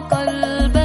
قلبك